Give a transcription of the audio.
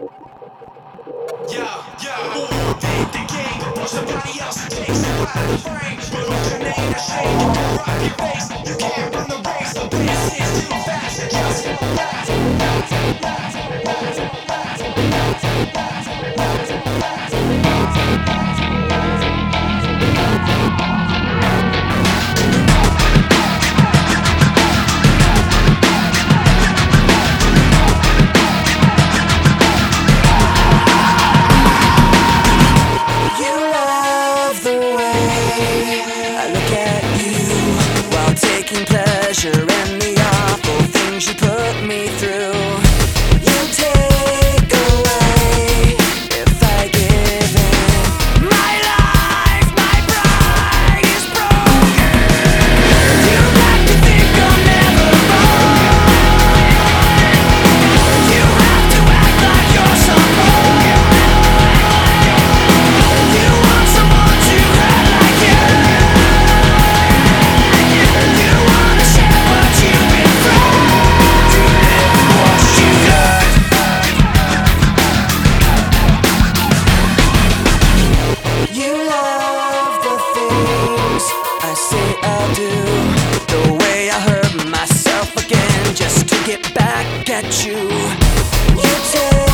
Yeah, yo, ooh, they, the game, but somebody else takes it of the frame. But with your name, shake. You can't run the race, is too fast. Just. at you. You take.